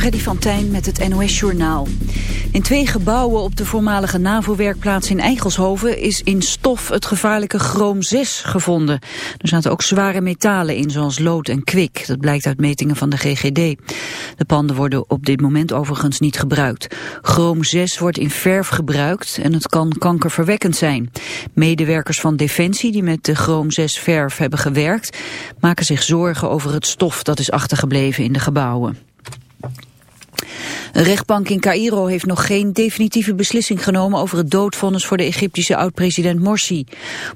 Freddy van Tijn met het NOS-journaal. In twee gebouwen op de voormalige NAVO-werkplaats in Eigelshoven... is in stof het gevaarlijke chroom 6 gevonden. Er zaten ook zware metalen in, zoals lood en kwik. Dat blijkt uit metingen van de GGD. De panden worden op dit moment overigens niet gebruikt. Chroom 6 wordt in verf gebruikt en het kan kankerverwekkend zijn. Medewerkers van Defensie die met de chroom 6 verf hebben gewerkt... maken zich zorgen over het stof dat is achtergebleven in de gebouwen. Een rechtbank in Cairo heeft nog geen definitieve beslissing genomen over het doodvonnis voor de Egyptische oud-president Morsi.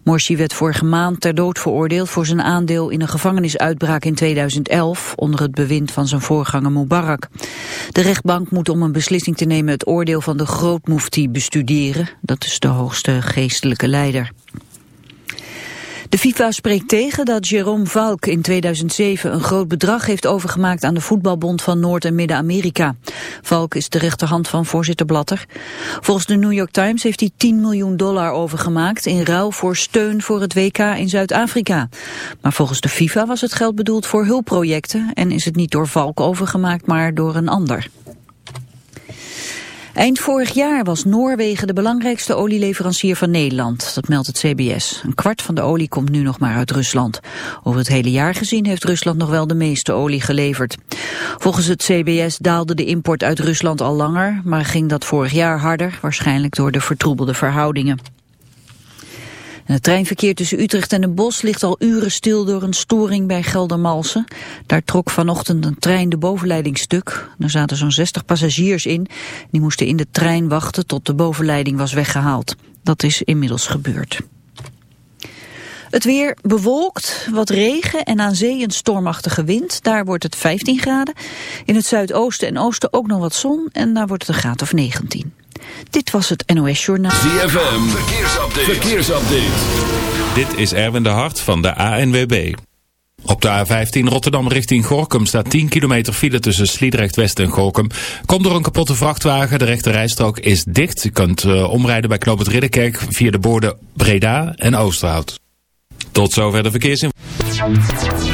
Morsi werd vorige maand ter dood veroordeeld voor zijn aandeel in een gevangenisuitbraak in 2011 onder het bewind van zijn voorganger Mubarak. De rechtbank moet om een beslissing te nemen het oordeel van de grootmufti bestuderen, dat is de hoogste geestelijke leider. De FIFA spreekt tegen dat Jerome Valk in 2007 een groot bedrag heeft overgemaakt aan de voetbalbond van Noord- en Midden-Amerika. Valk is de rechterhand van voorzitter Blatter. Volgens de New York Times heeft hij 10 miljoen dollar overgemaakt in ruil voor steun voor het WK in Zuid-Afrika. Maar volgens de FIFA was het geld bedoeld voor hulpprojecten en is het niet door Valk overgemaakt, maar door een ander. Eind vorig jaar was Noorwegen de belangrijkste olieleverancier van Nederland. Dat meldt het CBS. Een kwart van de olie komt nu nog maar uit Rusland. Over het hele jaar gezien heeft Rusland nog wel de meeste olie geleverd. Volgens het CBS daalde de import uit Rusland al langer, maar ging dat vorig jaar harder, waarschijnlijk door de vertroebelde verhoudingen het treinverkeer tussen Utrecht en Den Bosch ligt al uren stil door een storing bij Geldermalsen. Daar trok vanochtend een trein de bovenleiding stuk. Er zaten zo'n 60 passagiers in. Die moesten in de trein wachten tot de bovenleiding was weggehaald. Dat is inmiddels gebeurd. Het weer bewolkt, wat regen en aan zee een stormachtige wind. Daar wordt het 15 graden. In het zuidoosten en oosten ook nog wat zon en daar wordt het een graad of 19. Dit was het NOS Journaal. ZFM, verkeersupdate. verkeersupdate. Dit is Erwin de Hart van de ANWB. Op de A15 Rotterdam richting Gorkum staat 10 kilometer file tussen Sliedrecht West en Gorkum. Komt door een kapotte vrachtwagen, de rechte rijstrook is dicht. Je kunt uh, omrijden bij Knoop het Ridderkerk via de borden Breda en Oosterhout. Tot zover de verkeersinformatie.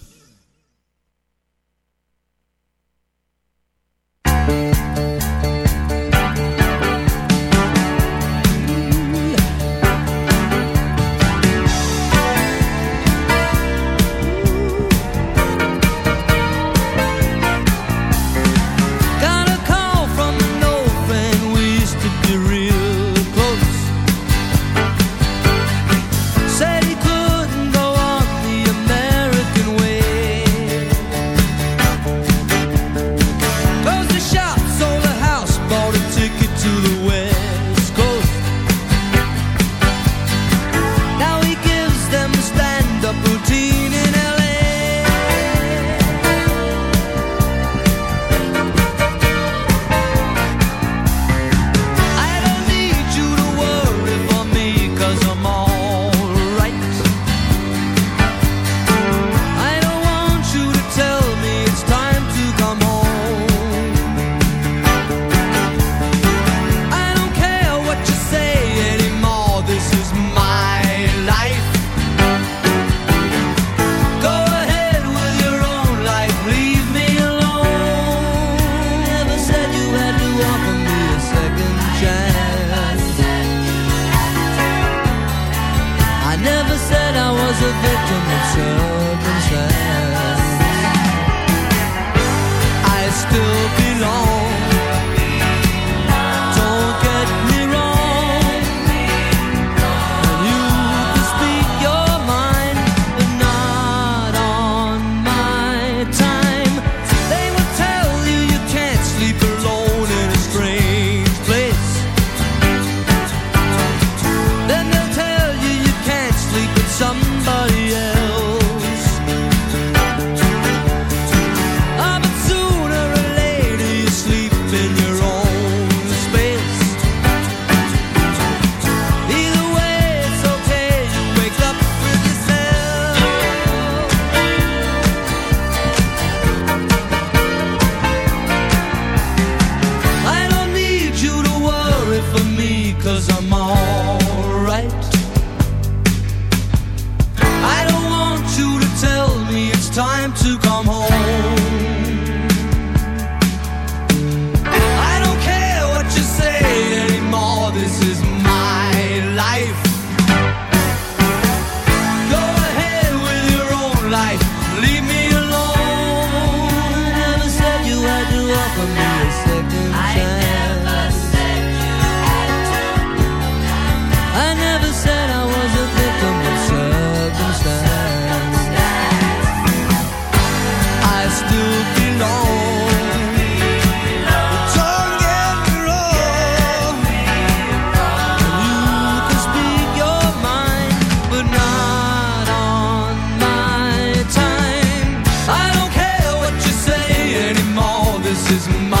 never said I was a victim of circumstance. is my.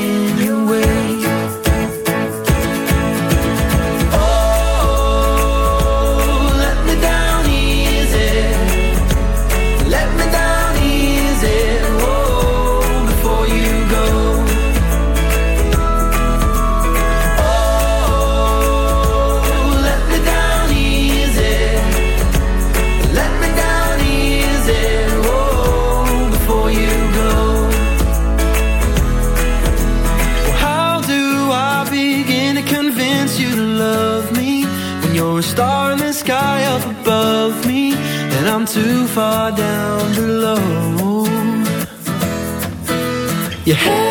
Yeah.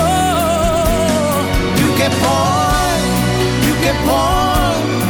Oh, you get born, you get born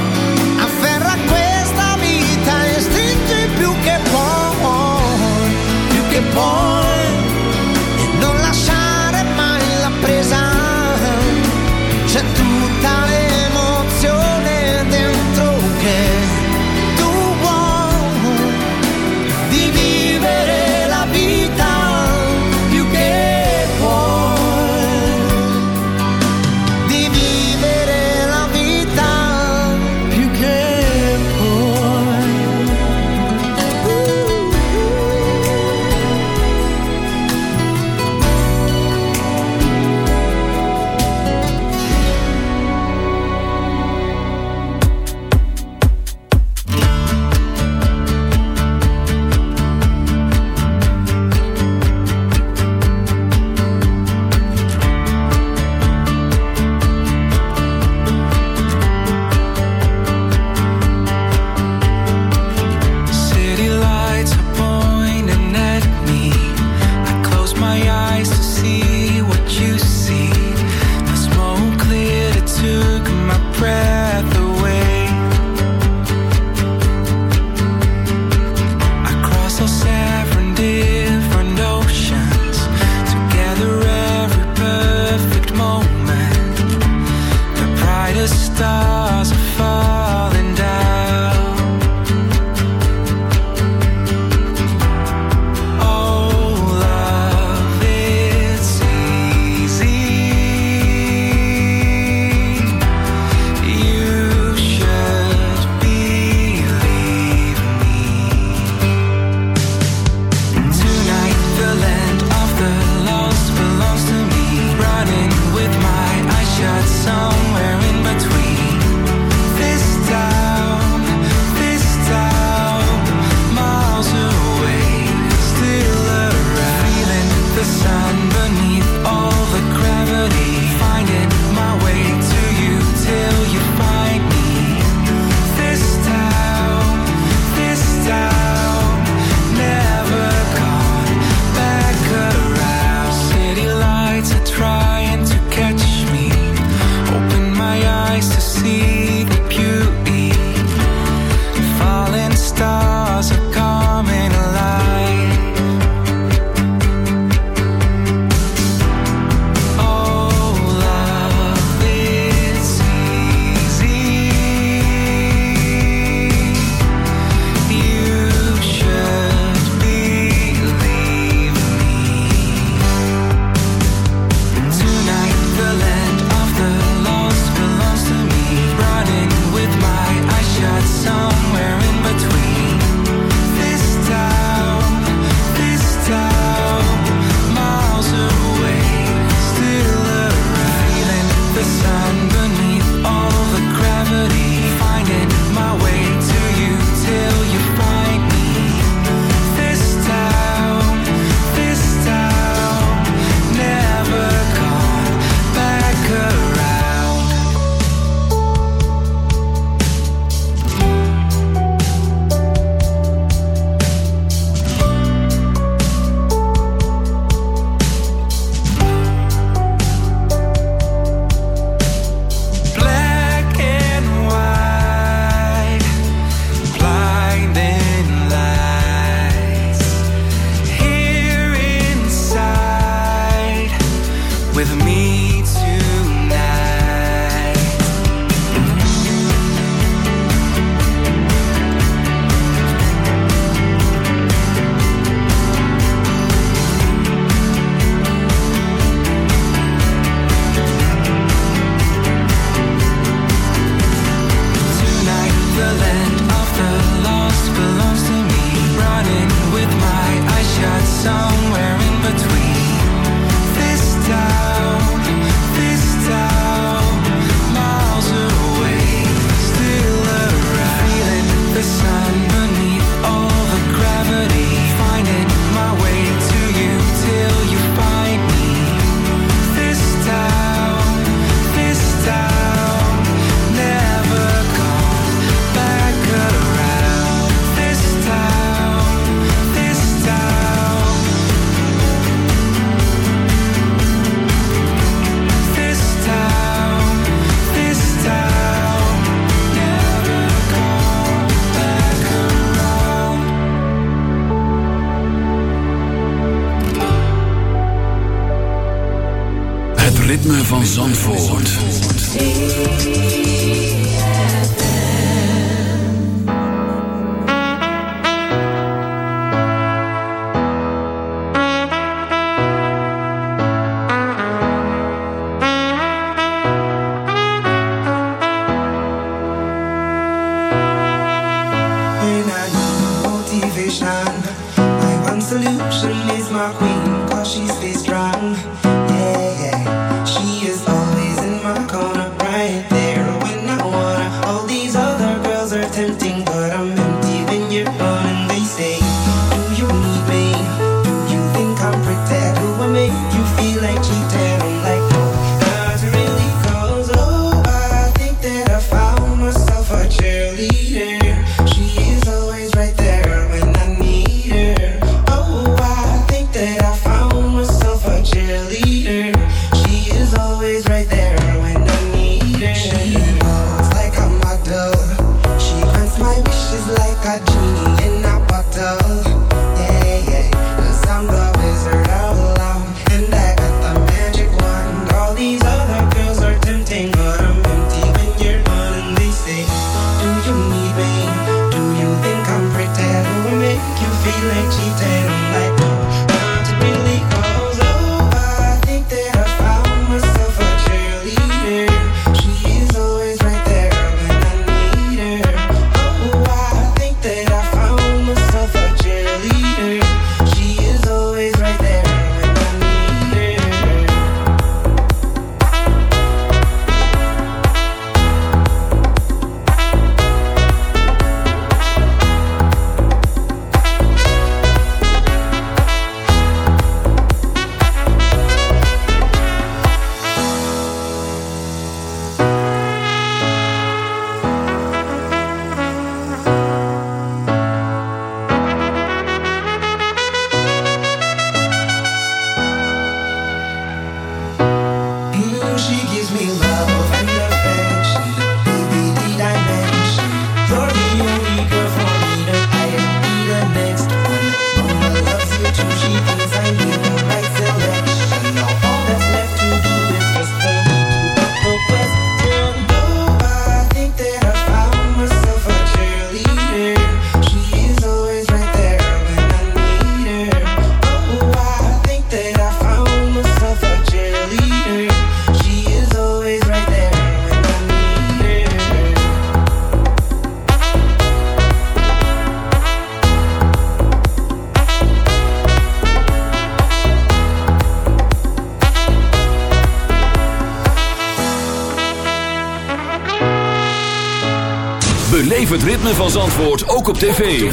Antwoord ook op tv.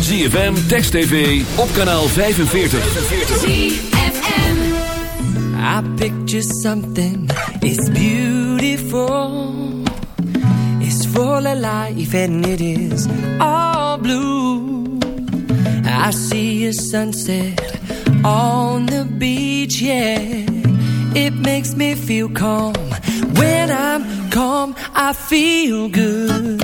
ZFM, Text TV, op kanaal 45. ZFM I picture something, it's beautiful. It's full of life and it is all blue. I see a sunset on the beach, yeah. It makes me feel calm. When I'm calm, I feel good.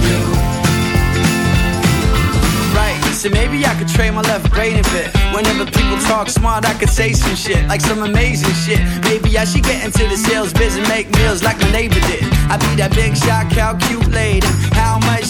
So maybe I could trade my left brain a bit. Whenever people talk smart, I could say some shit, like some amazing shit. Maybe I should get into the sales biz and make meals like my neighbor did. I'd be that big shot, calculating how much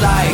like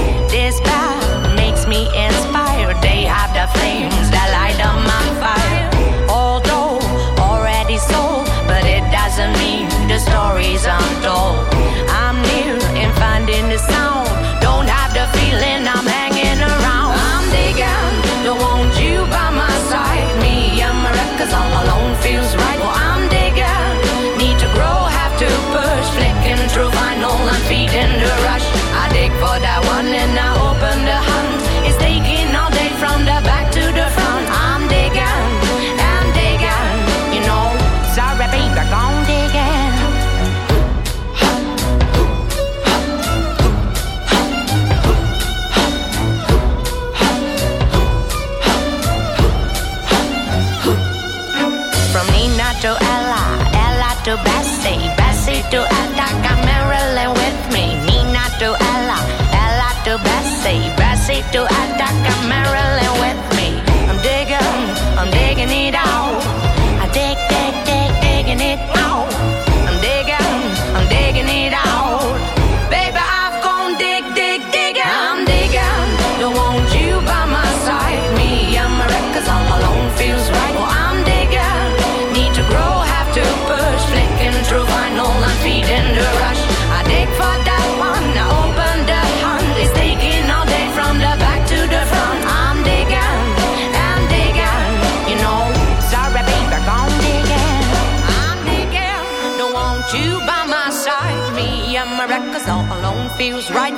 I'm to Bessie, Bessie to Attica, Marilyn with me. Nina to Ella, Ella to Bessie, Bessie to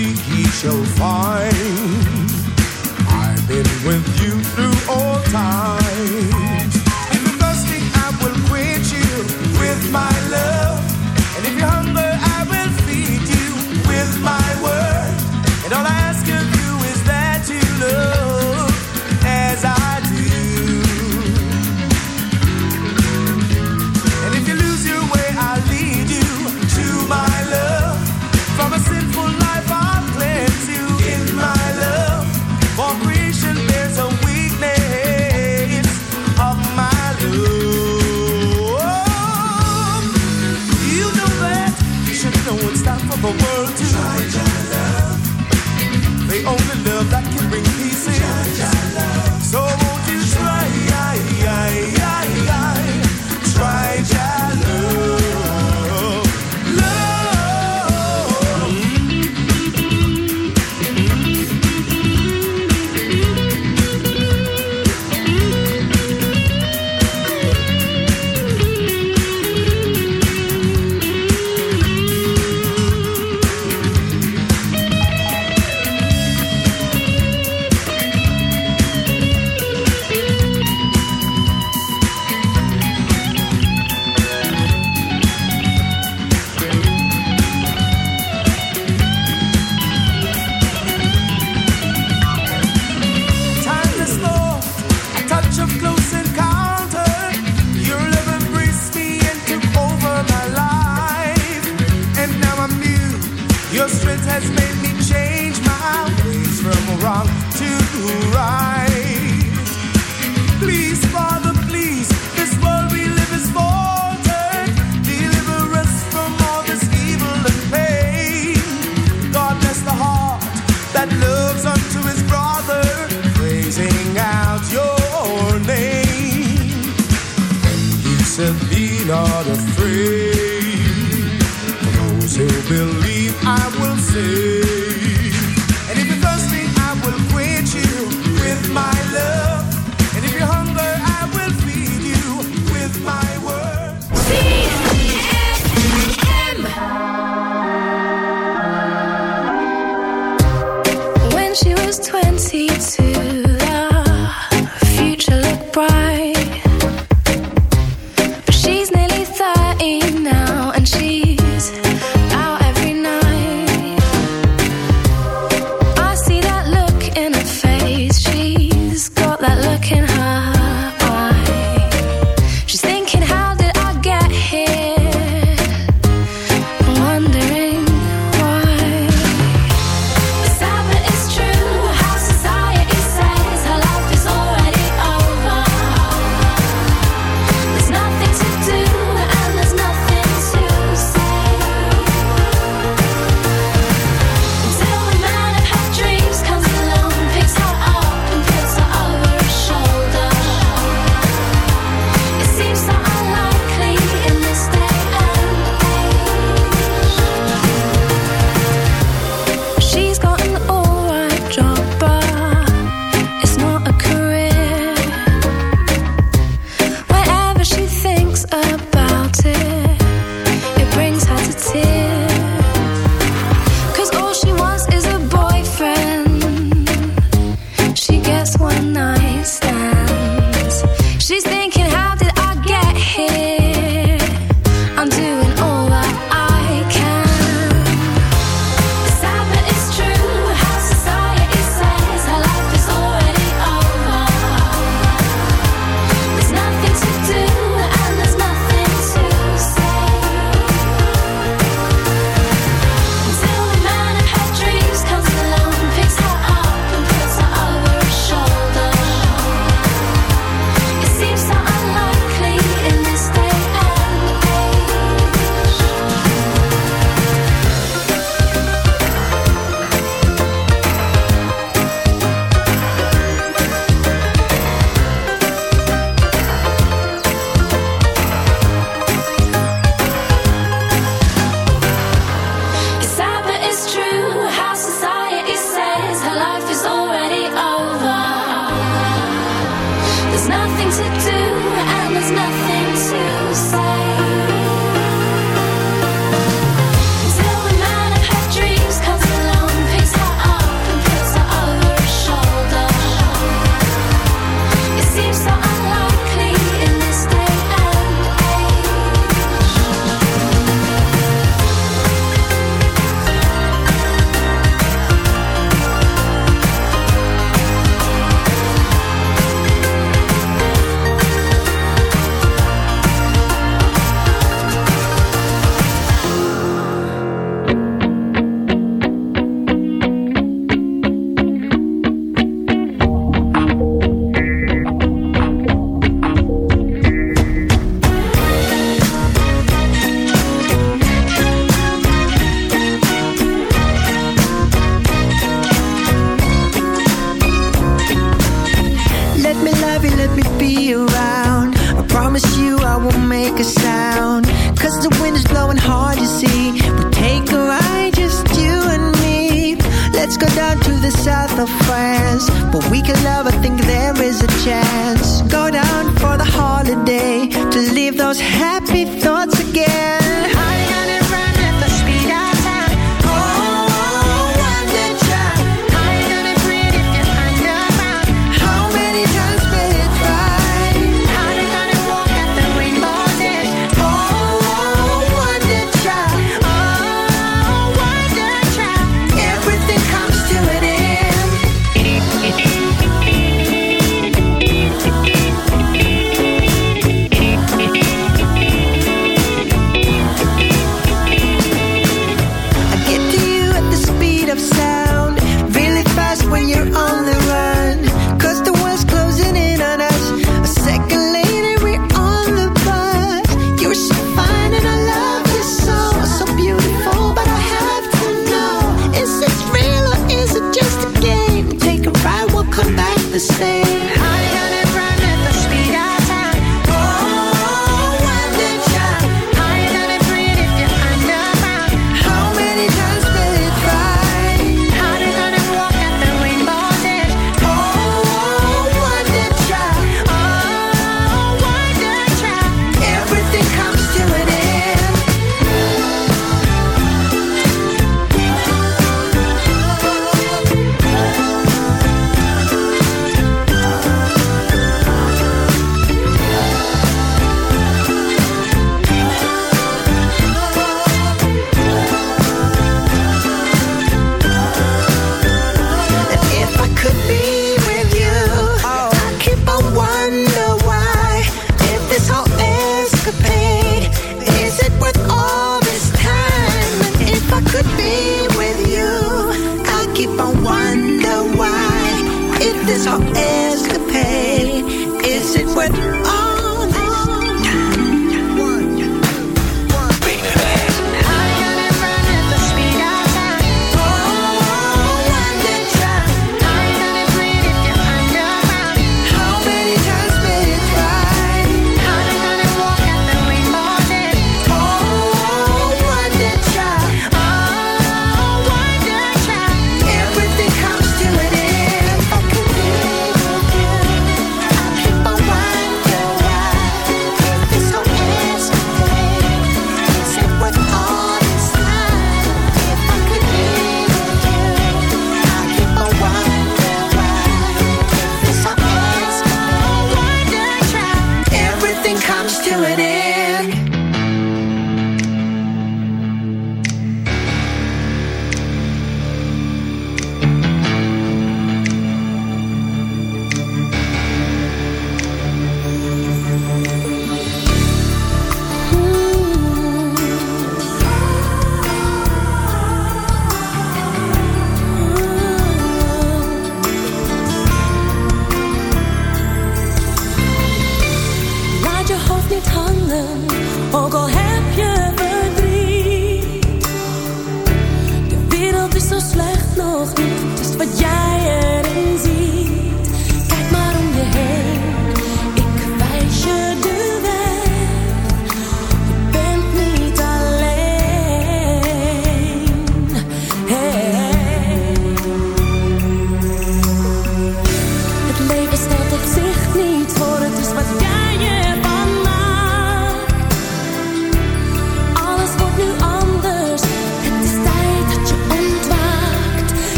Seek, shall find.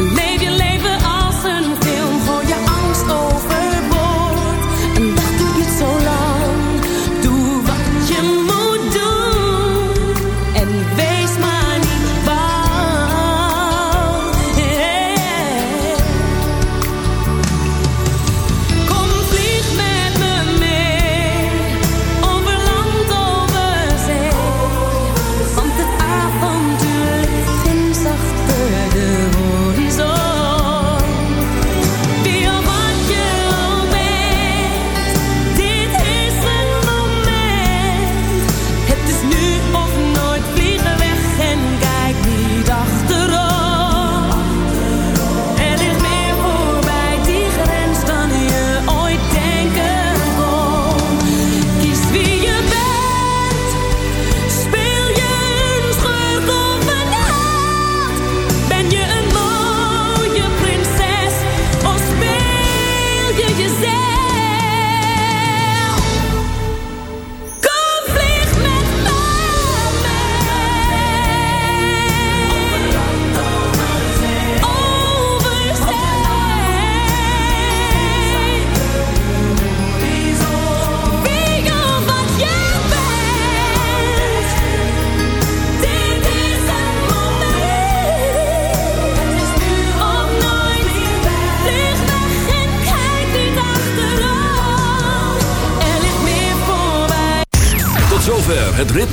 Believe you.